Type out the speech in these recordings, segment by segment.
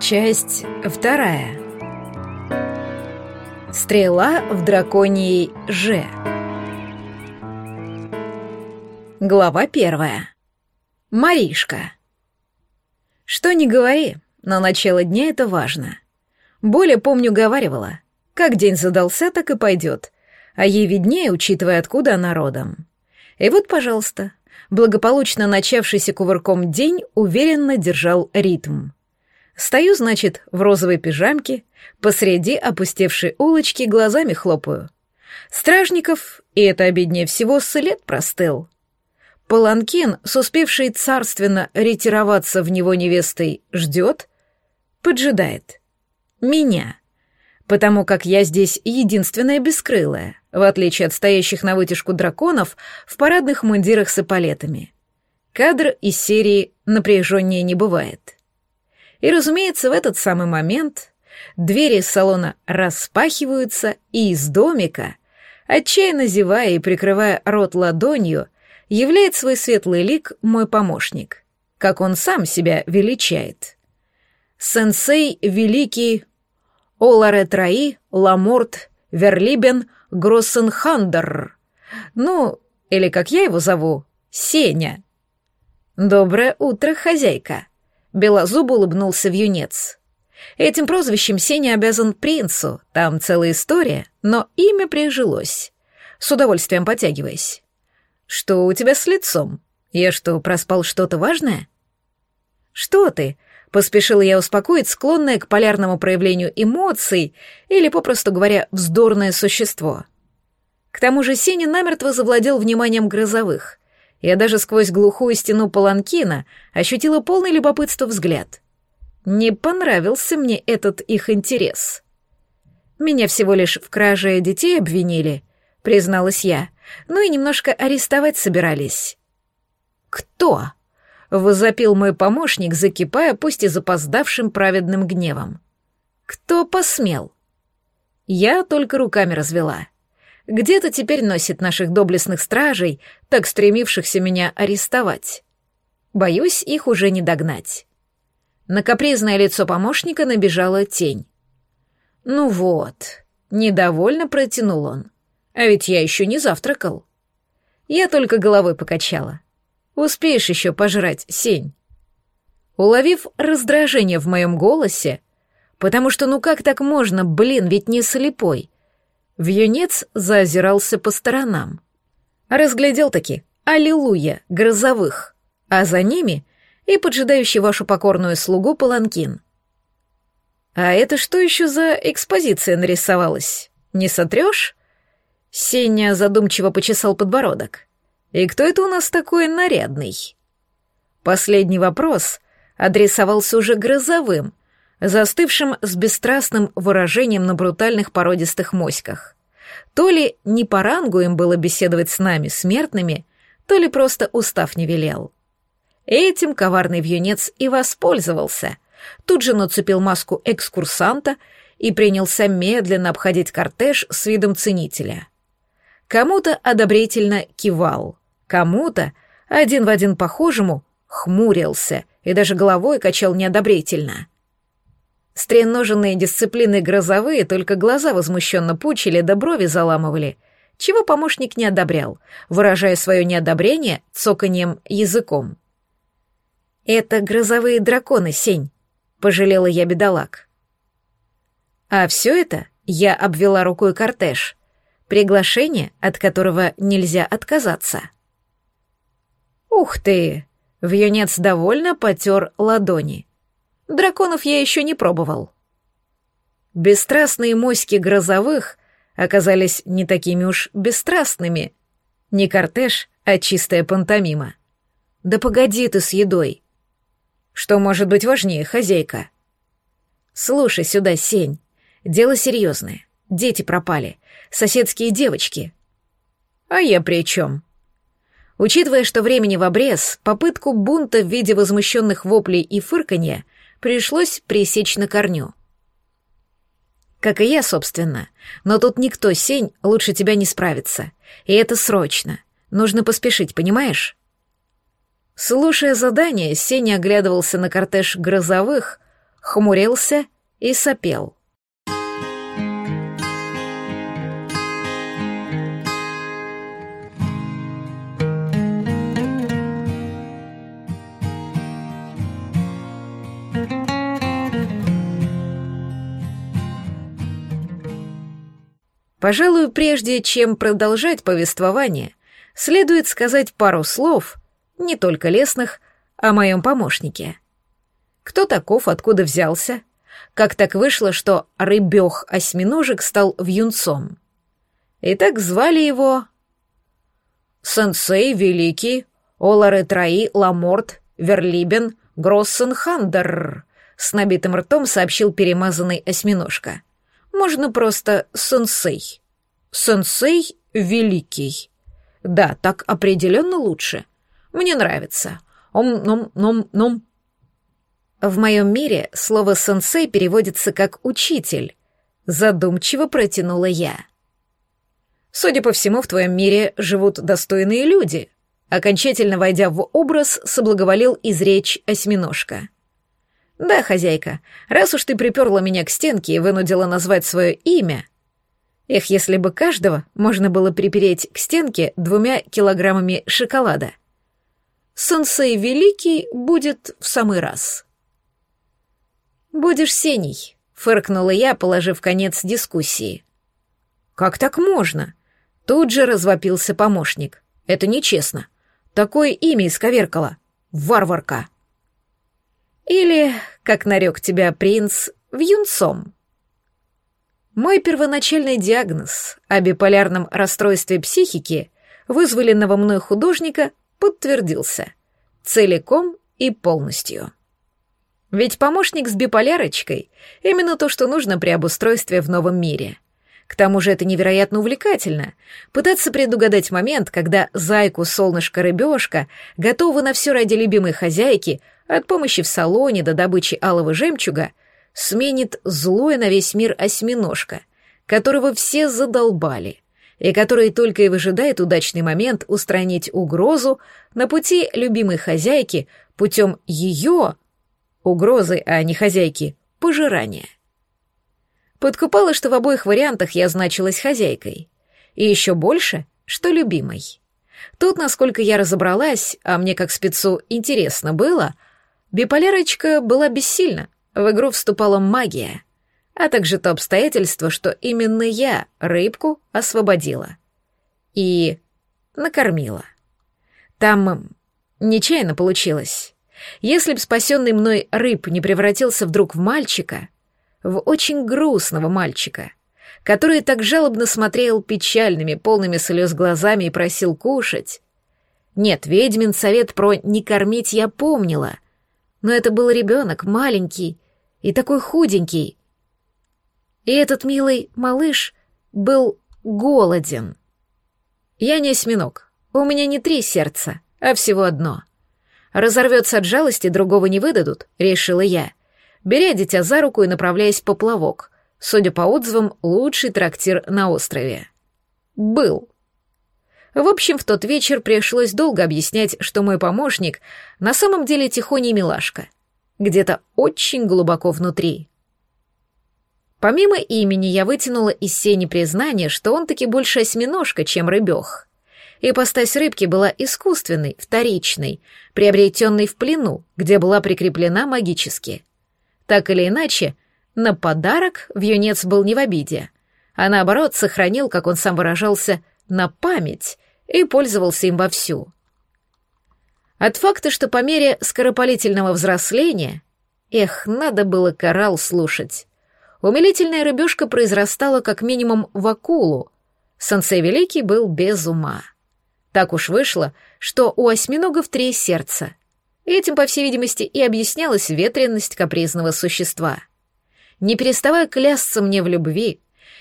Часть вторая. Стрела в драконьей Ж. Глава первая. Маришка. Что не говори, но начало дня это важно. Более помню, говаривала. Как день задался, так и пойдет. А ей виднее, учитывая, откуда она родом. И вот, пожалуйста, благополучно начавшийся кувырком день уверенно держал ритм. Стою, значит, в розовой пижамке, посреди опустевшей улочки глазами хлопаю. Стражников, и это обиднее всего, след простыл. Паланкин, с успевшей царственно ретироваться в него невестой, ждет, поджидает. Меня. Потому как я здесь единственная бескрылая, в отличие от стоящих на вытяжку драконов в парадных мундирах с эполетами. Кадр из серии «Напряженнее не бывает». И, разумеется, в этот самый момент двери салона распахиваются, и из домика, отчаянно зевая и прикрывая рот ладонью, являет свой светлый лик мой помощник, как он сам себя величает. Сенсей великий Оларе Траи Ламорт Верлибен Гроссенхандер. Ну, или как я его зову, Сеня. Доброе утро, хозяйка. Белозуб улыбнулся в юнец. Этим прозвищем Сеня обязан принцу, там целая история, но имя прижилось. С удовольствием потягиваясь. Что у тебя с лицом? Я что, проспал что-то важное? Что ты? Поспешила я успокоить склонное к полярному проявлению эмоций или, попросту говоря, вздорное существо. К тому же Сеня намертво завладел вниманием грозовых — я даже сквозь глухую стену паланкина ощутила полный любопытство взгляд. Не понравился мне этот их интерес. Меня всего лишь в краже детей обвинили, призналась я, ну и немножко арестовать собирались. «Кто?» — возопил мой помощник, закипая, пусть и запоздавшим праведным гневом. «Кто посмел?» Я только руками развела — где-то теперь носит наших доблестных стражей, так стремившихся меня арестовать. Боюсь, их уже не догнать. На капризное лицо помощника набежала тень. «Ну вот», — недовольно протянул он. «А ведь я еще не завтракал». Я только головой покачала. «Успеешь еще пожрать, сень». Уловив раздражение в моем голосе, потому что ну как так можно, блин, ведь не слепой, Вьюнец заозирался по сторонам. Разглядел-таки «Аллилуйя» грозовых, а за ними и поджидающий вашу покорную слугу паланкин. «А это что еще за экспозиция нарисовалась? Не сотрешь?» Сеня задумчиво почесал подбородок. «И кто это у нас такой нарядный?» Последний вопрос адресовался уже грозовым — застывшим с бесстрастным выражением на брутальных породистых моськах. То ли не по рангу им было беседовать с нами, смертными, то ли просто устав не велел. Этим коварный вьюнец и воспользовался. Тут же нацепил маску экскурсанта и принялся медленно обходить кортеж с видом ценителя. Кому-то одобрительно кивал, кому-то, один в один похожему, хмурился и даже головой качал неодобрительно — Стреноженные дисциплины грозовые только глаза возмущенно пучили да брови заламывали, чего помощник не одобрял, выражая свое неодобрение цоканьем языком. «Это грозовые драконы, Сень», — пожалела я бедолаг. А все это я обвела рукой кортеж, приглашение, от которого нельзя отказаться. «Ух ты!» — вьюнец довольно потер ладони — Драконов я еще не пробовал. Бесстрастные моськи грозовых оказались не такими уж бесстрастными. Не кортеж, а чистая пантомима. Да погоди ты с едой. Что может быть важнее, хозяйка? Слушай сюда, Сень. Дело серьезное. Дети пропали. Соседские девочки. А я при чем? Учитывая, что времени в обрез, попытку бунта в виде возмущенных воплей и фырканья пришлось пресечь на корню. Как и я, собственно. Но тут никто, Сень, лучше тебя не справится. И это срочно. Нужно поспешить, понимаешь? Слушая задание, Сеня оглядывался на кортеж грозовых, хмурился и сопел. Пожалуй, прежде чем продолжать повествование, следует сказать пару слов, не только лестных, о моем помощнике. Кто таков, откуда взялся? Как так вышло, что рыбёх-осьминожек стал вьюнцом? Итак, звали его... Сенсей Великий, Оларе Траи, Ламорт, Верлибен, Гроссенхандер, с набитым ртом сообщил перемазанный осьминожка — можно просто сенсей. Сенсей великий. Да, так определенно лучше. Мне нравится. Ом-ном-ном-ном. В моем мире слово «сенсей» переводится как «учитель», задумчиво протянула я. Судя по всему, в твоем мире живут достойные люди. Окончательно войдя в образ, соблаговолил изречь осьминожка. «Да, хозяйка, раз уж ты приперла меня к стенке и вынудила назвать свое имя...» Эх, если бы каждого можно было припереть к стенке двумя килограммами шоколада. Сенсей Великий будет в самый раз. «Будешь сеней», — фыркнула я, положив конец дискуссии. «Как так можно?» Тут же развопился помощник. «Это нечестно. Такое имя исковеркало. Варварка». Или, как нарек тебя принц, вьюнцом. Мой первоначальный диагноз о биполярном расстройстве психики, вызволенного мной художника, подтвердился. Целиком и полностью. Ведь помощник с биполярочкой — именно то, что нужно при обустройстве в новом мире. К тому же это невероятно увлекательно — пытаться предугадать момент, когда зайку, солнышко, рыбешка готовы на все ради любимой хозяйки — от помощи в салоне до добычи алого жемчуга, сменит злой на весь мир осьминожка, которого все задолбали, и который только и выжидает удачный момент устранить угрозу на пути любимой хозяйки путем ее, угрозы, а не хозяйки, пожирания. Подкупало, что в обоих вариантах я значилась хозяйкой, и еще больше, что любимой. Тут, насколько я разобралась, а мне как спецу интересно было — Биполярочка была бессильна, в игру вступала магия, а также то обстоятельство, что именно я рыбку освободила. И накормила. Там нечаянно получилось. Если б спасенный мной рыб не превратился вдруг в мальчика, в очень грустного мальчика, который так жалобно смотрел печальными, полными слез глазами и просил кушать. Нет, ведьмин совет про «не кормить» я помнила, но это был ребенок, маленький и такой худенький. И этот милый малыш был голоден. Я не осьминог, у меня не три сердца, а всего одно. Разорвется от жалости, другого не выдадут, решила я, беря дитя за руку и направляясь по плавок, судя по отзывам, лучший трактир на острове. Был. В общем, в тот вечер пришлось долго объяснять, что мой помощник на самом деле тихоний милашка. Где-то очень глубоко внутри. Помимо имени я вытянула из сени признание, что он таки больше осьминожка, чем рыбёх. Ипостась рыбки была искусственной, вторичной, приобретенной в плену, где была прикреплена магически. Так или иначе, на подарок вьюнец был не в обиде, а наоборот сохранил, как он сам выражался, на память и пользовался им вовсю. От факта, что по мере скоропалительного взросления, эх, надо было коралл слушать, умилительная рыбешка произрастала как минимум в акулу. Сансей Великий был без ума. Так уж вышло, что у осьминогов три сердца. Этим, по всей видимости, и объяснялась ветренность капризного существа. Не переставая клясться мне в любви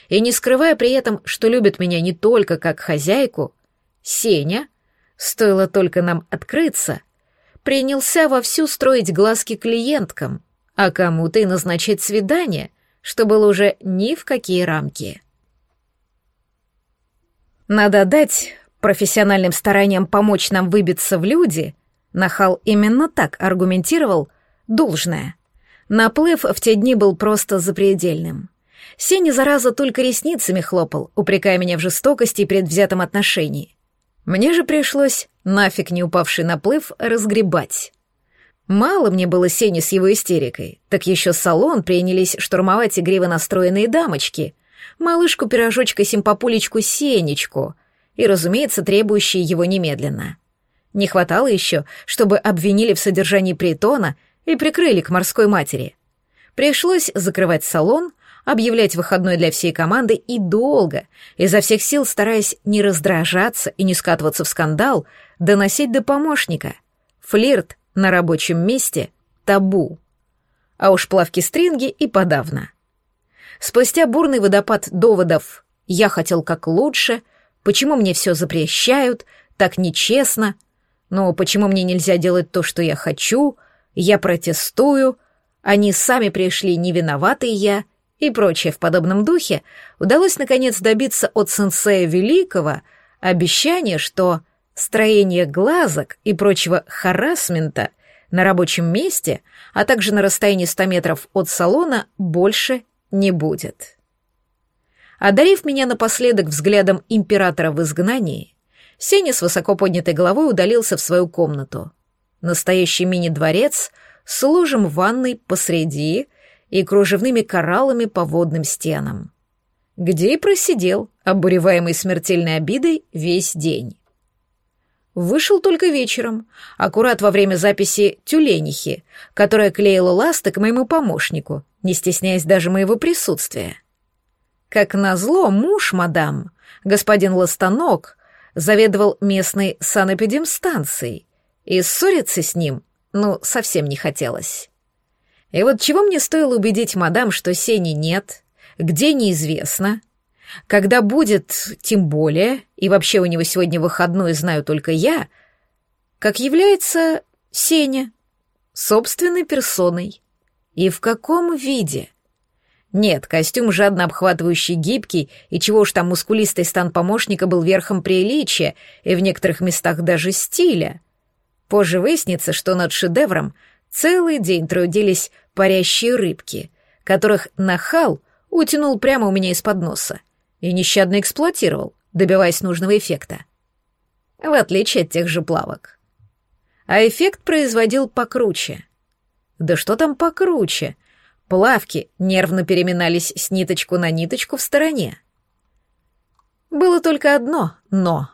и не скрывая при этом, что любит меня не только как хозяйку, Сеня, стоило только нам открыться, принялся вовсю строить глазки клиенткам, а кому-то и назначать свидание, что было уже ни в какие рамки. Надо дать профессиональным стараниям помочь нам выбиться в люди, Нахал именно так аргументировал, должное. Наплыв в те дни был просто запредельным. Сеня, зараза, только ресницами хлопал, упрекая меня в жестокости и предвзятом отношении. Мне же пришлось, нафиг не упавший наплыв, разгребать. Мало мне было Сени с его истерикой, так еще салон принялись штурмовать игриво настроенные дамочки, малышку-пирожочка-симпапулечку Сенечку и, разумеется, требующие его немедленно. Не хватало еще, чтобы обвинили в содержании притона и прикрыли к морской матери. Пришлось закрывать салон, объявлять выходной для всей команды и долго, изо всех сил стараясь не раздражаться и не скатываться в скандал, доносить до помощника. Флирт на рабочем месте — табу. А уж плавки-стринги и подавно. Спустя бурный водопад доводов «я хотел как лучше», «почему мне все запрещают», «так нечестно», «но почему мне нельзя делать то, что я хочу», «я протестую», «они сами пришли, не виноваты я», и прочее. В подобном духе, удалось наконец добиться от сенсея Великого обещания, что строение глазок и прочего харасмента на рабочем месте, а также на расстоянии 100 метров от салона больше не будет. Одарив меня напоследок взглядом императора в изгнании, Сеня с высоко поднятой головой удалился в свою комнату. Настоящий мини-дворец с ложем ванной посреди и кружевными кораллами по водным стенам. Где и просидел, обуреваемый смертельной обидой, весь день. Вышел только вечером, аккурат во время записи «Тюленихи», которая клеила ласты к моему помощнику, не стесняясь даже моего присутствия. Как назло, муж мадам, господин Ластанок, заведовал местной санэпидемстанцией, и ссориться с ним, ну, совсем не хотелось. И вот чего мне стоило убедить мадам, что Сени нет, где неизвестно, когда будет, тем более, и вообще у него сегодня выходной знаю только я, как является Сеня, собственной персоной. И в каком виде? Нет, костюм жадно обхватывающий гибкий, и чего уж там мускулистый стан помощника был верхом приличия и в некоторых местах даже стиля. Позже выяснится, что над шедевром целый день трудились парящие рыбки, которых нахал утянул прямо у меня из-под носа и нещадно эксплуатировал, добиваясь нужного эффекта. В отличие от тех же плавок. А эффект производил покруче. Да что там покруче? Плавки нервно переминались с ниточку на ниточку в стороне. Было только одно «но».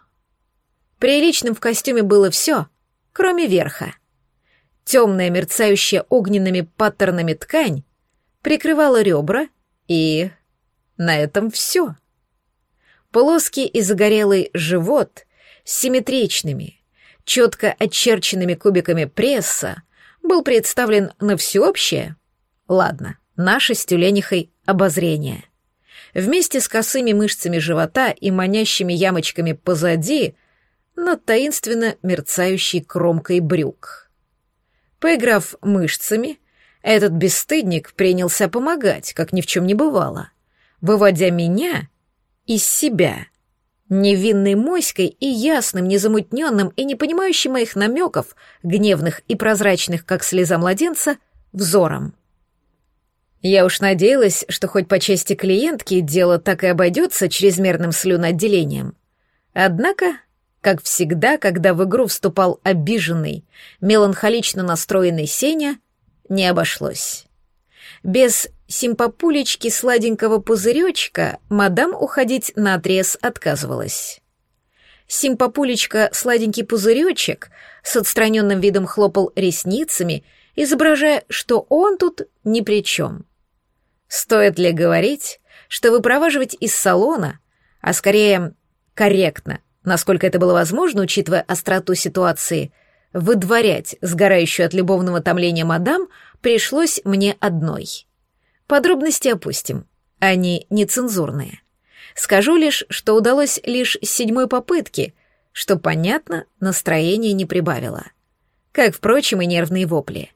Приличным в костюме было все, кроме верха. Темная, мерцающая огненными паттернами ткань прикрывала ребра, и на этом все. Плоский и загорелый живот с симметричными, четко очерченными кубиками пресса был представлен на всеобщее, ладно, наше с тюленихой обозрение. Вместе с косыми мышцами живота и манящими ямочками позади над таинственно мерцающей кромкой брюк. Поиграв мышцами, этот бесстыдник принялся помогать, как ни в чем не бывало, выводя меня из себя, невинной моськой и ясным, незамутненным и не понимающим моих намеков, гневных и прозрачных, как слеза младенца, взором. Я уж надеялась, что хоть по части клиентки дело так и обойдется чрезмерным слюноотделением. Однако, как всегда, когда в игру вступал обиженный, меланхолично настроенный Сеня, не обошлось. Без симпапулечки сладенького пузыречка мадам уходить на отрез отказывалась. Симпапулечка сладенький пузыречек с отстраненным видом хлопал ресницами, изображая, что он тут ни при чем. Стоит ли говорить, что выпроваживать из салона, а скорее корректно, насколько это было возможно, учитывая остроту ситуации, выдворять сгорающую от любовного томления мадам пришлось мне одной. Подробности опустим, они нецензурные. Скажу лишь, что удалось лишь с седьмой попытки, что, понятно, настроение не прибавило. Как, впрочем, и нервные вопли.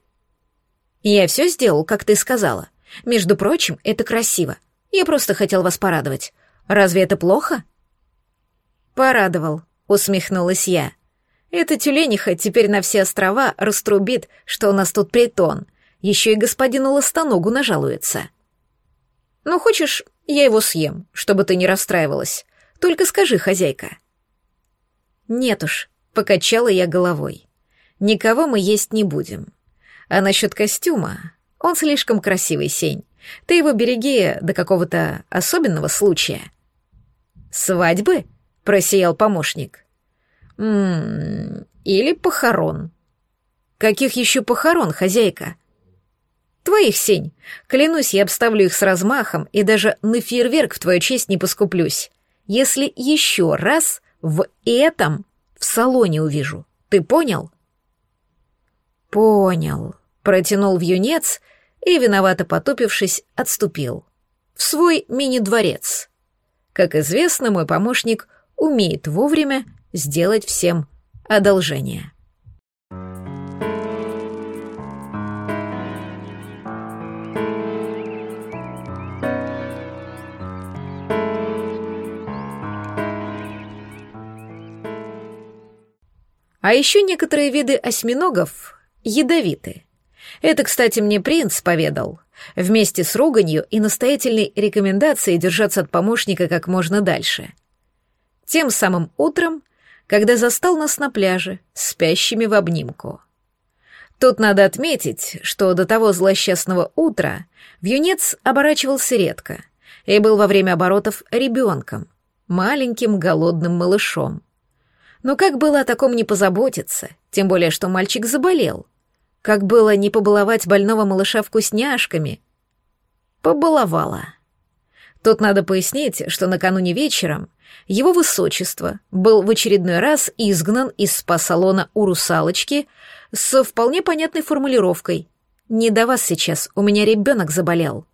«Я все сделал, как ты сказала. Между прочим, это красиво. Я просто хотел вас порадовать. Разве это плохо?» «Порадовал», — усмехнулась я. «Эта тюлениха теперь на все острова раструбит, что у нас тут притон, еще и господину Ластоногу нажалуется. Ну, хочешь, я его съем, чтобы ты не расстраивалась. Только скажи, хозяйка. Нет уж, покачала я головой. Никого мы есть не будем. А насчет костюма, он слишком красивый, Сень. Ты его береги до какого-то особенного случая. Свадьбы? Просиял помощник. Ммм, или похорон. Каких еще похорон, хозяйка? Твоих, Сень. Клянусь, я обставлю их с размахом и даже на фейерверк в твою честь не поскуплюсь. Если еще раз в этом в салоне увижу. Ты понял? Понял. Протянул в юнец и, виновато потупившись, отступил. В свой мини-дворец. Как известно, мой помощник умеет вовремя сделать всем одолжение. А еще некоторые виды осьминогов ядовиты. Это, кстати, мне принц поведал. Вместе с руганью и настоятельной рекомендацией держаться от помощника как можно дальше. Тем самым утром, когда застал нас на пляже, спящими в обнимку. Тут надо отметить, что до того злосчастного утра вьюнец оборачивался редко и был во время оборотов ребенком, маленьким голодным малышом. Но как было о таком не позаботиться, тем более, что мальчик заболел? Как было не побаловать больного малыша вкусняшками? Побаловала. Тут надо пояснить, что накануне вечером его высочество был в очередной раз изгнан из спа-салона у русалочки с вполне понятной формулировкой «Не до вас сейчас, у меня ребенок заболел».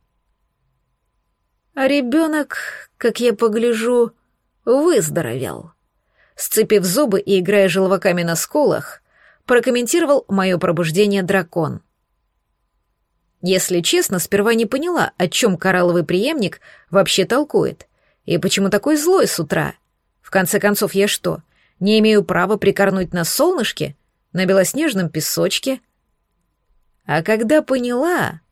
А ребенок, как я погляжу, выздоровел сцепив зубы и играя желваками на скулах, прокомментировал мое пробуждение дракон. Если честно, сперва не поняла, о чем коралловый преемник вообще толкует, и почему такой злой с утра. В конце концов, я что, не имею права прикорнуть на солнышке, на белоснежном песочке? А когда поняла,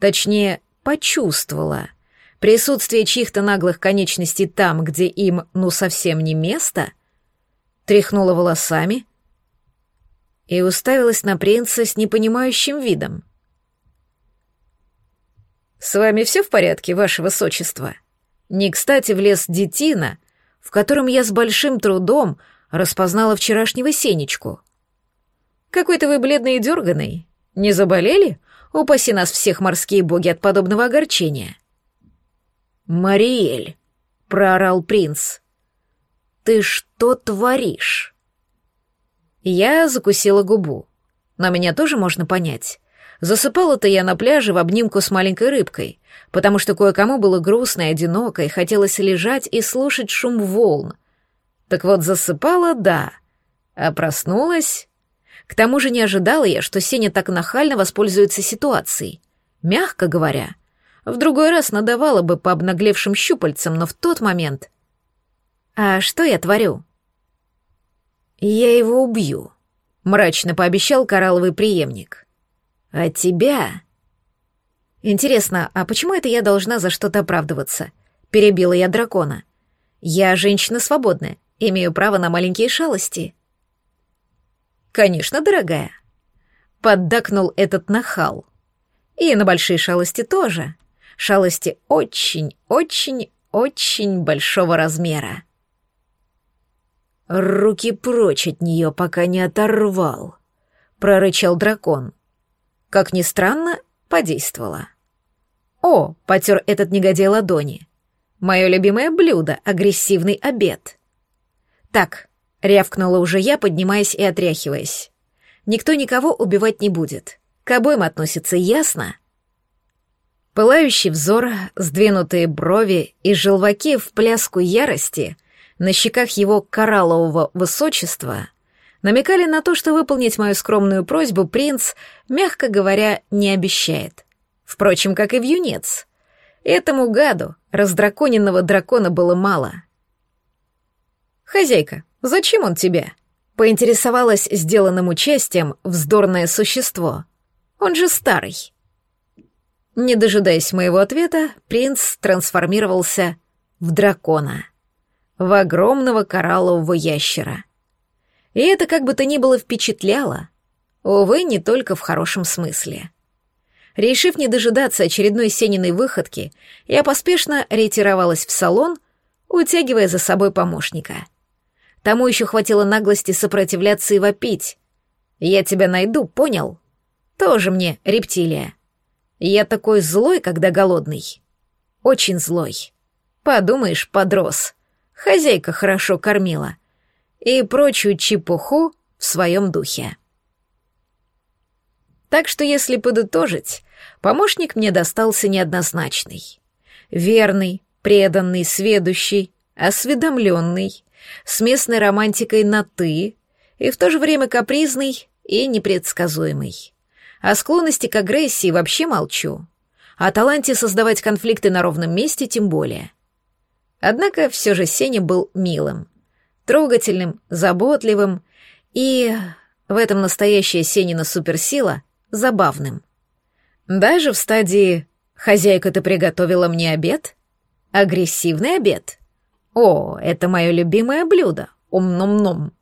точнее, почувствовала — Присутствие чьих-то наглых конечностей там, где им ну совсем не место, тряхнула волосами и уставилась на принца с непонимающим видом. «С вами все в порядке, ваше высочество?» Не кстати влез детина, в котором я с большим трудом распознала вчерашнего Сенечку. «Какой-то вы бледный и дерганый. Не заболели? Упаси нас всех морские боги от подобного огорчения». «Мариэль!» — проорал принц. «Ты что творишь?» Я закусила губу. Но меня тоже можно понять. Засыпала-то я на пляже в обнимку с маленькой рыбкой, потому что кое-кому было грустно и одиноко, и хотелось лежать и слушать шум волн. Так вот, засыпала — да, а проснулась... К тому же не ожидала я, что Сеня так нахально воспользуется ситуацией. Мягко говоря — в другой раз надавала бы по обнаглевшим щупальцам, но в тот момент... А что я творю? Я его убью, мрачно пообещал коралловый преемник. А тебя... Интересно, а почему это я должна за что-то оправдываться? Перебила я дракона. Я женщина свободная, имею право на маленькие шалости. Конечно, дорогая. Поддакнул этот нахал. И на большие шалости тоже шалости очень-очень-очень большого размера. «Руки прочь от нее, пока не оторвал», — прорычал дракон. Как ни странно, подействовало. «О!» — потер этот негодяй ладони. «Мое любимое блюдо — агрессивный обед». «Так», — рявкнула уже я, поднимаясь и отряхиваясь. «Никто никого убивать не будет. К обоим относится ясно?» Пылающий взор, сдвинутые брови и желваки в пляску ярости на щеках его кораллового высочества намекали на то, что выполнить мою скромную просьбу принц, мягко говоря, не обещает. Впрочем, как и в юнец. Этому гаду раздраконенного дракона было мало. «Хозяйка, зачем он тебе?» — поинтересовалась сделанным участием вздорное существо — Он же старый. Не дожидаясь моего ответа, принц трансформировался в дракона, в огромного кораллового ящера. И это как бы то ни было впечатляло. Увы, не только в хорошем смысле. Решив не дожидаться очередной Сениной выходки, я поспешно ретировалась в салон, утягивая за собой помощника. Тому еще хватило наглости сопротивляться и вопить. «Я тебя найду, понял?» «Тоже мне рептилия. Я такой злой, когда голодный. Очень злой. Подумаешь, подрос. Хозяйка хорошо кормила. И прочую чепуху в своем духе». Так что, если подытожить, помощник мне достался неоднозначный. Верный, преданный, сведущий, осведомленный, с местной романтикой на «ты», и в то же время капризный и непредсказуемый. О склонности к агрессии вообще молчу. О таланте создавать конфликты на ровном месте тем более. Однако все же Сеня был милым, трогательным, заботливым и... В этом настоящая Сенина суперсила забавным. Даже в стадии «хозяйка, ты приготовила мне обед?» Агрессивный обед. О, это мое любимое блюдо. Ум-ном-ном.